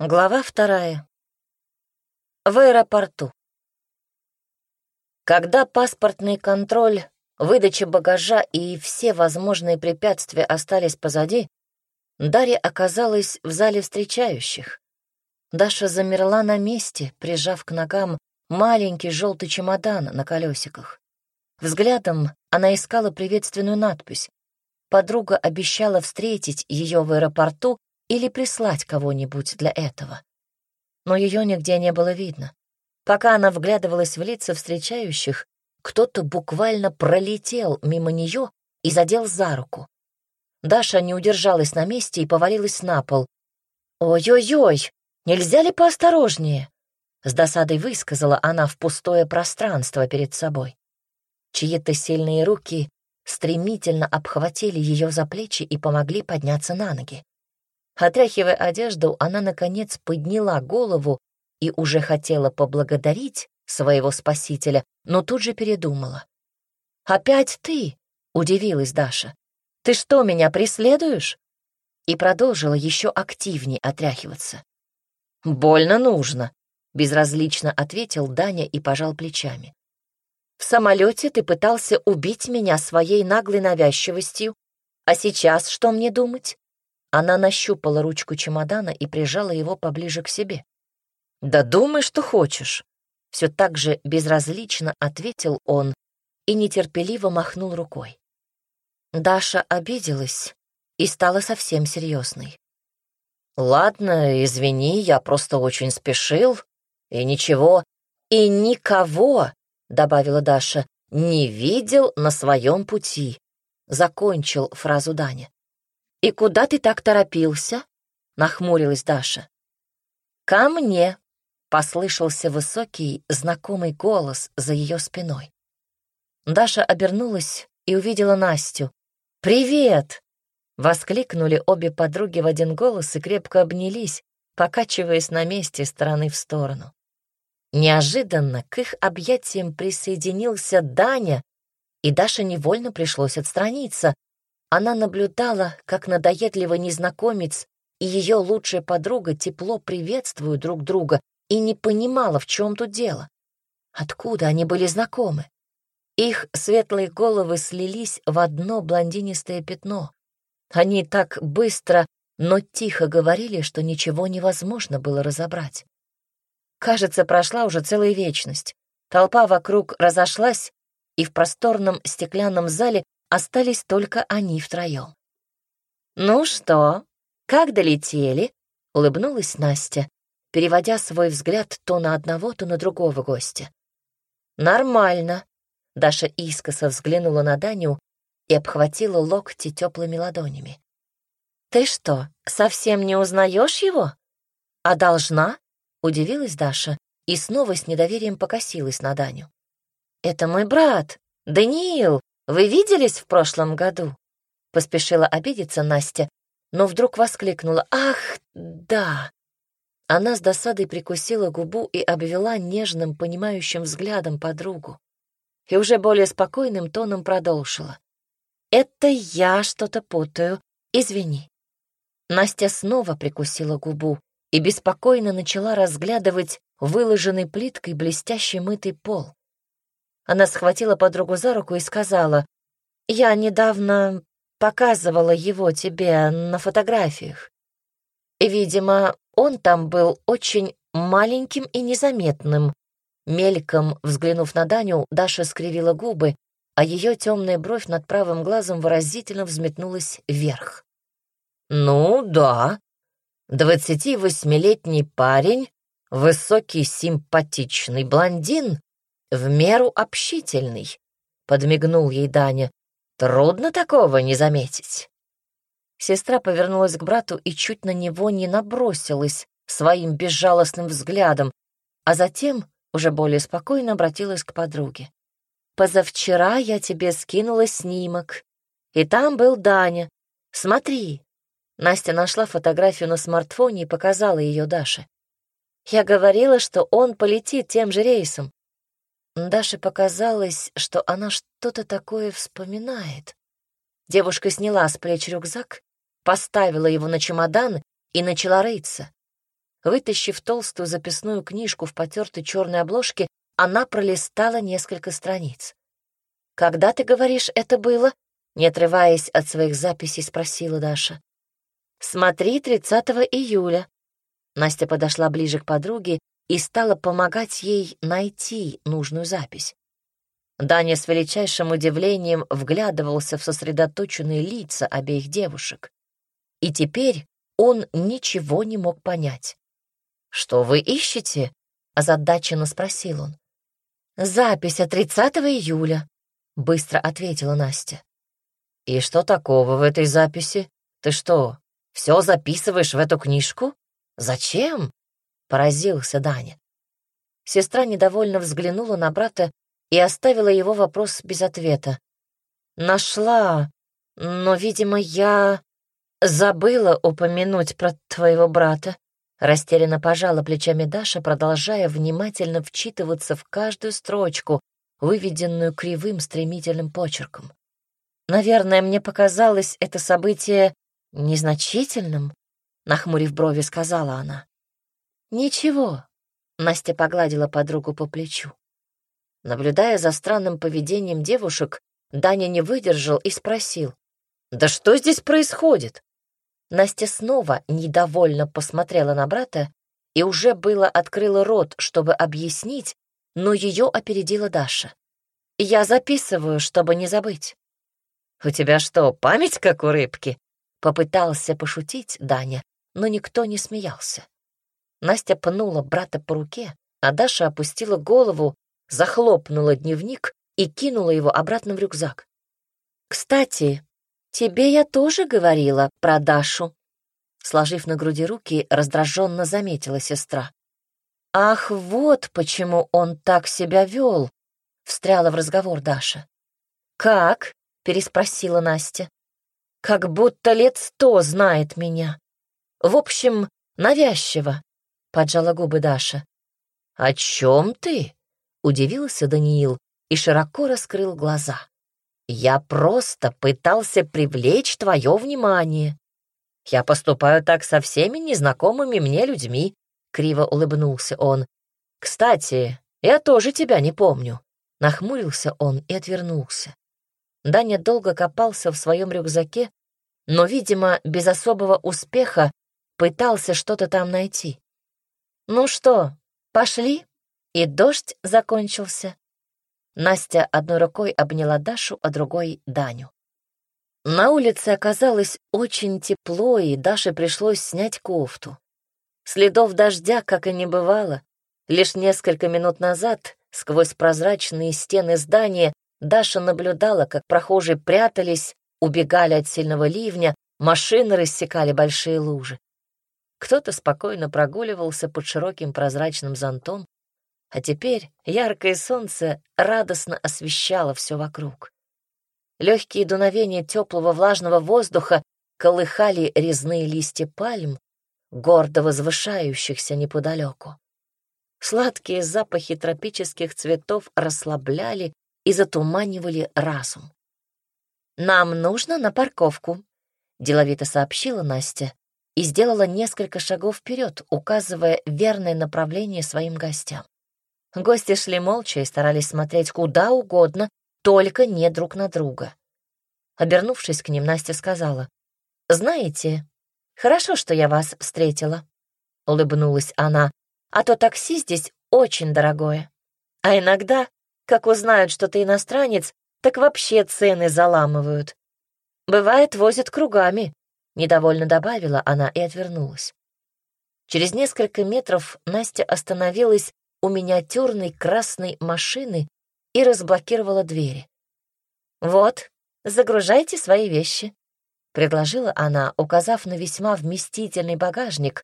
Глава вторая. В аэропорту. Когда паспортный контроль, выдача багажа и все возможные препятствия остались позади, Дарья оказалась в зале встречающих. Даша замерла на месте, прижав к ногам маленький желтый чемодан на колесиках. Взглядом она искала приветственную надпись. Подруга обещала встретить ее в аэропорту или прислать кого-нибудь для этого. Но ее нигде не было видно. Пока она вглядывалась в лица встречающих, кто-то буквально пролетел мимо нее и задел за руку. Даша не удержалась на месте и повалилась на пол. «Ой-ой-ой, нельзя ли поосторожнее?» С досадой высказала она в пустое пространство перед собой. Чьи-то сильные руки стремительно обхватили ее за плечи и помогли подняться на ноги. Отряхивая одежду, она, наконец, подняла голову и уже хотела поблагодарить своего спасителя, но тут же передумала. «Опять ты?» — удивилась Даша. «Ты что, меня преследуешь?» И продолжила еще активнее отряхиваться. «Больно нужно», — безразлично ответил Даня и пожал плечами. «В самолете ты пытался убить меня своей наглой навязчивостью, а сейчас что мне думать? Она нащупала ручку чемодана и прижала его поближе к себе. «Да думай, что хочешь», — все так же безразлично ответил он и нетерпеливо махнул рукой. Даша обиделась и стала совсем серьезной. «Ладно, извини, я просто очень спешил, и ничего, и никого», — добавила Даша, — «не видел на своем пути», — закончил фразу Даня. «И куда ты так торопился?» — нахмурилась Даша. «Ко мне!» — послышался высокий, знакомый голос за ее спиной. Даша обернулась и увидела Настю. «Привет!» — воскликнули обе подруги в один голос и крепко обнялись, покачиваясь на месте стороны в сторону. Неожиданно к их объятиям присоединился Даня, и Даше невольно пришлось отстраниться, она наблюдала, как надоедливый незнакомец и ее лучшая подруга тепло приветствуют друг друга и не понимала, в чем тут дело. Откуда они были знакомы? Их светлые головы слились в одно блондинистое пятно. Они так быстро, но тихо говорили, что ничего невозможно было разобрать. Кажется, прошла уже целая вечность. Толпа вокруг разошлась, и в просторном стеклянном зале Остались только они втроем. «Ну что, как долетели?» — улыбнулась Настя, переводя свой взгляд то на одного, то на другого гостя. «Нормально», — Даша искоса взглянула на Даню и обхватила локти теплыми ладонями. «Ты что, совсем не узнаешь его? А должна?» — удивилась Даша и снова с недоверием покосилась на Даню. «Это мой брат, Даниил, вы виделись в прошлом году?» Поспешила обидеться Настя, но вдруг воскликнула «Ах, да!» Она с досадой прикусила губу и обвела нежным, понимающим взглядом подругу. И уже более спокойным тоном продолжила. «Это я что-то путаю. Извини». Настя снова прикусила губу и беспокойно начала разглядывать выложенный плиткой блестящий мытый пол. Она схватила подругу за руку и сказала, «Я недавно показывала его тебе на фотографиях. Видимо, он там был очень маленьким и незаметным». Мельком взглянув на Даню, Даша скривила губы, а ее темная бровь над правым глазом выразительно взметнулась вверх. «Ну да, двадцати восьмилетний парень, высокий симпатичный блондин, в меру общительный», — подмигнул ей Даня. «Трудно такого не заметить». Сестра повернулась к брату и чуть на него не набросилась своим безжалостным взглядом, а затем уже более спокойно обратилась к подруге. «Позавчера я тебе скинула снимок, и там был Даня. Смотри». Настя нашла фотографию на смартфоне и показала ее Даше. «Я говорила, что он полетит тем же рейсом. Даше показалось, что она что-то такое вспоминает. Девушка сняла с плеч рюкзак, поставила его на чемодан и начала рыться. Вытащив толстую записную книжку в потертой черной обложке, она пролистала несколько страниц. «Когда, ты говоришь, это было?» Не отрываясь от своих записей, спросила Даша. «Смотри, 30 июля». Настя подошла ближе к подруге и стала помогать ей найти нужную запись. Даня с величайшим удивлением вглядывался в сосредоточенные лица обеих девушек. И теперь он ничего не мог понять. «Что вы ищете?» — озадаченно спросил он. «Запись от 30 июля», — быстро ответила Настя. «И что такого в этой записи? Ты что, все записываешь в эту книжку? Зачем?» — поразился Даня. Сестра недовольно взглянула на брата и оставила его вопрос без ответа. «Нашла, но, видимо, я забыла упомянуть про твоего брата», растерянно пожала плечами Даша, продолжая внимательно вчитываться в каждую строчку, выведенную кривым стремительным почерком. «Наверное, мне показалось это событие незначительным», нахмурив брови, сказала она. «Ничего», — Настя погладила подругу по плечу. Наблюдая за странным поведением девушек, Даня не выдержал и спросил. «Да что здесь происходит?» Настя снова недовольно посмотрела на брата и уже было открыла рот, чтобы объяснить, но ее опередила Даша. «Я записываю, чтобы не забыть». «У тебя что, память как у рыбки?» Попытался пошутить Даня, но никто не смеялся. Настя пнула брата по руке, а Даша опустила голову захлопнула дневник и кинула его обратно в рюкзак. «Кстати, тебе я тоже говорила про Дашу», сложив на груди руки, раздраженно заметила сестра. «Ах, вот почему он так себя вел», — встряла в разговор Даша. «Как?» — переспросила Настя. «Как будто лет сто знает меня. В общем, навязчиво», — поджала губы Даша. «О чем ты?» Удивился Даниил и широко раскрыл глаза. «Я просто пытался привлечь твое внимание. Я поступаю так со всеми незнакомыми мне людьми», — криво улыбнулся он. «Кстати, я тоже тебя не помню». Нахмурился он и отвернулся. Даня долго копался в своем рюкзаке, но, видимо, без особого успеха пытался что-то там найти. «Ну что, пошли?» И дождь закончился. Настя одной рукой обняла Дашу, а другой — Даню. На улице оказалось очень тепло, и Даше пришлось снять кофту. Следов дождя, как и не бывало. Лишь несколько минут назад, сквозь прозрачные стены здания, Даша наблюдала, как прохожие прятались, убегали от сильного ливня, машины рассекали большие лужи. Кто-то спокойно прогуливался под широким прозрачным зонтом, а теперь яркое солнце радостно освещало все вокруг. Легкие дуновения теплого влажного воздуха колыхали резные листья пальм, гордо возвышающихся неподалеку. Сладкие запахи тропических цветов расслабляли и затуманивали разум. «Нам нужно на парковку», — деловито сообщила Настя и сделала несколько шагов вперед, указывая верное направление своим гостям. Гости шли молча и старались смотреть куда угодно, только не друг на друга. Обернувшись к ним, Настя сказала, «Знаете, хорошо, что я вас встретила», — улыбнулась она, «а то такси здесь очень дорогое. А иногда, как узнают, что ты иностранец, так вообще цены заламывают. Бывает, возят кругами», — недовольно добавила она и отвернулась. Через несколько метров Настя остановилась у миниатюрной красной машины и разблокировала двери. «Вот, загружайте свои вещи», — предложила она, указав на весьма вместительный багажник,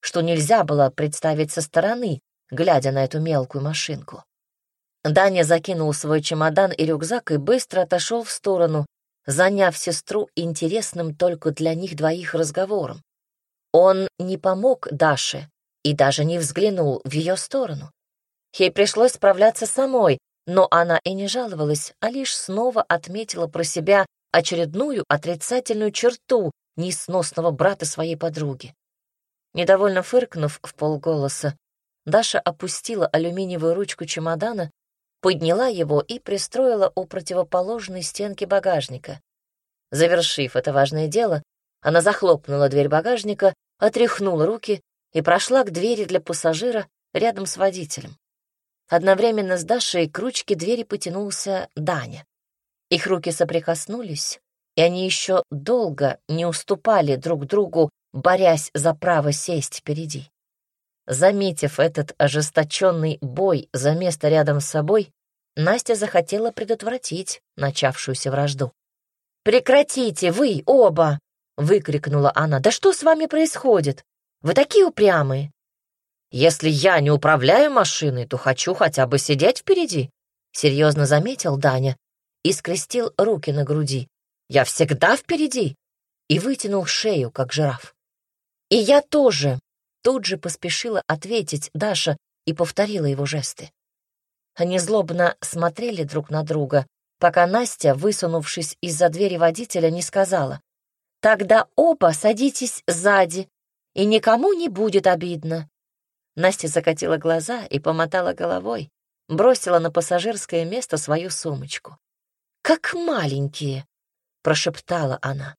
что нельзя было представить со стороны, глядя на эту мелкую машинку. Даня закинул свой чемодан и рюкзак и быстро отошел в сторону, заняв сестру интересным только для них двоих разговором. Он не помог Даше и даже не взглянул в ее сторону. Ей пришлось справляться самой, но она и не жаловалась, а лишь снова отметила про себя очередную отрицательную черту несносного брата своей подруги. Недовольно фыркнув в полголоса, Даша опустила алюминиевую ручку чемодана, подняла его и пристроила у противоположной стенки багажника. Завершив это важное дело, она захлопнула дверь багажника, отряхнула руки и прошла к двери для пассажира рядом с водителем. Одновременно с Дашей к ручке двери потянулся Даня. Их руки соприкоснулись, и они еще долго не уступали друг другу, борясь за право сесть впереди. Заметив этот ожесточенный бой за место рядом с собой, Настя захотела предотвратить начавшуюся вражду. «Прекратите, вы оба!» — выкрикнула она. «Да что с вами происходит? Вы такие упрямые!» «Если я не управляю машиной, то хочу хотя бы сидеть впереди», — серьезно заметил Даня и скрестил руки на груди. «Я всегда впереди!» и вытянул шею, как жираф. «И я тоже!» — тут же поспешила ответить Даша и повторила его жесты. Они злобно смотрели друг на друга, пока Настя, высунувшись из-за двери водителя, не сказала. «Тогда оба садитесь сзади, и никому не будет обидно». Настя закатила глаза и помотала головой, бросила на пассажирское место свою сумочку. «Как маленькие!» — прошептала она.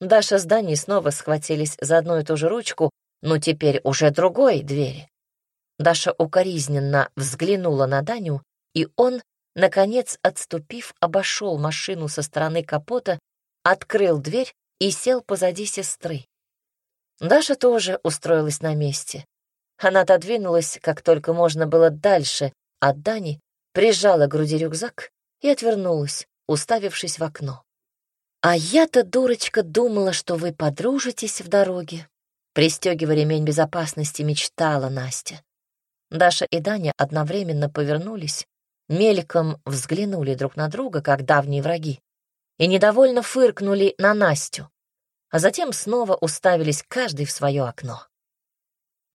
Даша с Даней снова схватились за одну и ту же ручку, но теперь уже другой двери. Даша укоризненно взглянула на Даню, и он, наконец, отступив, обошел машину со стороны капота, открыл дверь и сел позади сестры. Даша тоже устроилась на месте. Она отодвинулась, как только можно было дальше от Дани, прижала к груди рюкзак и отвернулась, уставившись в окно. «А я-то, дурочка, думала, что вы подружитесь в дороге». Пристегивая ремень безопасности, мечтала Настя. Даша и Даня одновременно повернулись, мельком взглянули друг на друга, как давние враги, и недовольно фыркнули на Настю, а затем снова уставились каждый в свое окно.